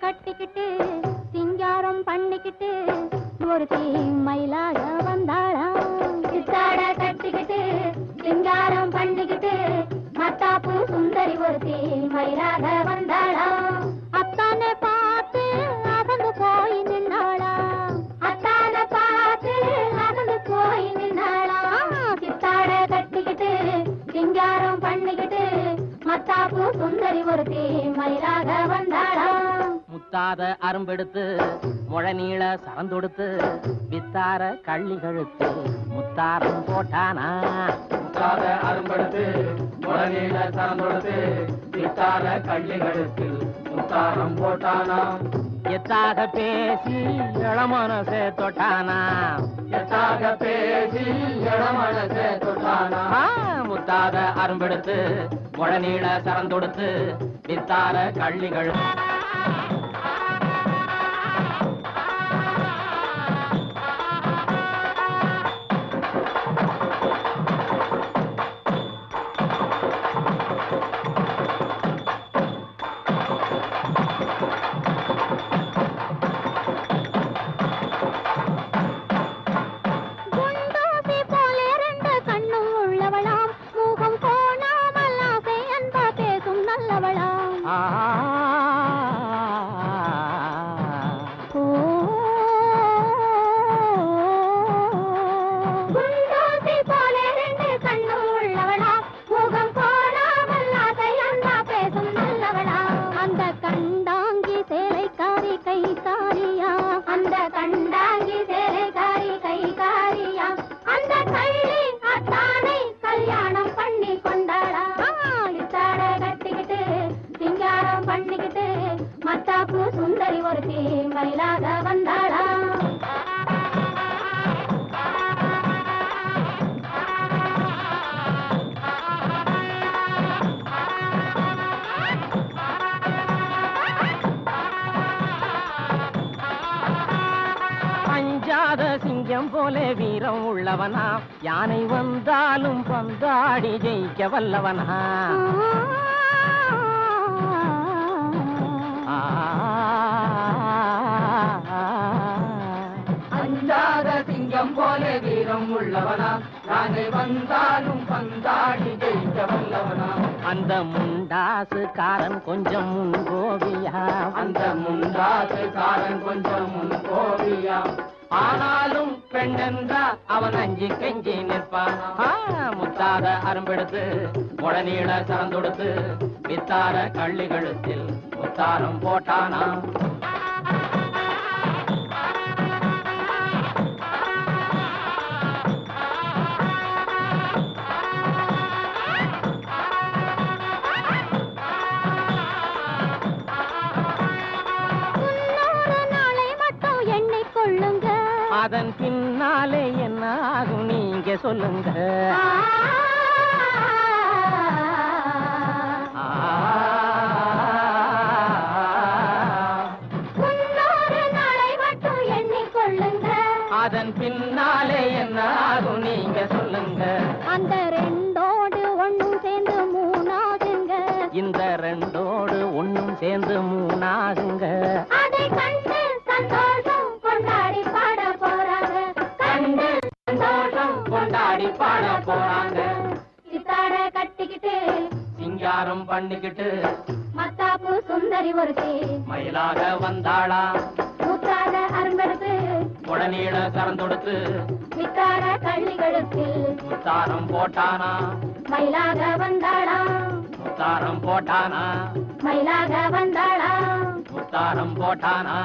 கட்டிக்கிட்டு சிங்காரம் பண்ணிக்கிட்டு ஒரு மயிலாக வந்தாளாம். சித்தாட கட்டிக்கிட்டு சிங்காரம் பண்ணிக்கிட்டு மத்தாப்பு சுந்தரி ஒருத்தி மயிலாக வந்தாளா அத்தானே பார்த்து அகந்து போய் நின்னாளா அத்தானை பார்த்து அகந்து போய் நின்னாளா சித்தாட கட்டிக்கிட்டு சிங்காரம் பண்ணிக்கிட்டு மத்தாப்பு சுந்தரி ஒருத்தி மயிலாக வந்தாள் முத்தாத அரும்பெடுத்து முழநீள சரந்தொடுத்து வித்தார கள்ளி கழுத்து முத்தாரம் போட்டானா? முத்தாத அரும்படுத்து முடநீள சரந்தொடுத்து வித்தார கள்ளிகளுக்கு முத்தாரம் போட்டானா? எத்தாக பேசி இளமனசே தொட்டானா? எத்தாக பேசி இளமனசே தொட்டானா? முத்தாத அரும்பெடுத்து முழநீள சரந்தொடுத்து வித்தார கள்ளி கழுத்து சிங்கம் போல வீரம் உள்ளவனா? யானை வந்தாலும் பந்தாடி ஜெயிக்க வல்லவனா? அஞ்சாத சிங்கம் போல வீரம் உள்ளவனா? யானை வந்தாலும் பந்தாடி ஜெயிக்க வல்லவனா? அந்த முண்டாசுக்காரன் கொஞ்சம் முன்கோவியா அந்த முண்டாசு காரன் கொஞ்சம் முன் கோவியா ஆனாலும் பெண்ணென்றா அவன் அஞ்சு கெஞ்சி நிற்பான். முத்தாத அரும்பெடுத்து முழநீள சரந்தொடுத்து வித்தார கள்ளி கழுத்தில் முத்தாரம் போட்டானா? முன்னூறு நாளை மட்டும் என்ன ஆகும் நீங்க சொல்லுங்க. சிங்காரம் பண்ணிக்கிட்டு மத்தாப்பு சுந்தரி ஒருத்தி மயிலாக வந்தாளா? முத்தாத அரும்பெடுத்து. உடனீட சரந்தொடுத்து வித்தாட கள்ளிகளுக்கு முத்தாரம் போட்டானா? மயிலாக வந்தாளா? முத்தாரம் போட்டானா? மயிலாக வந்தாளா? முத்தாரம் போட்டானா?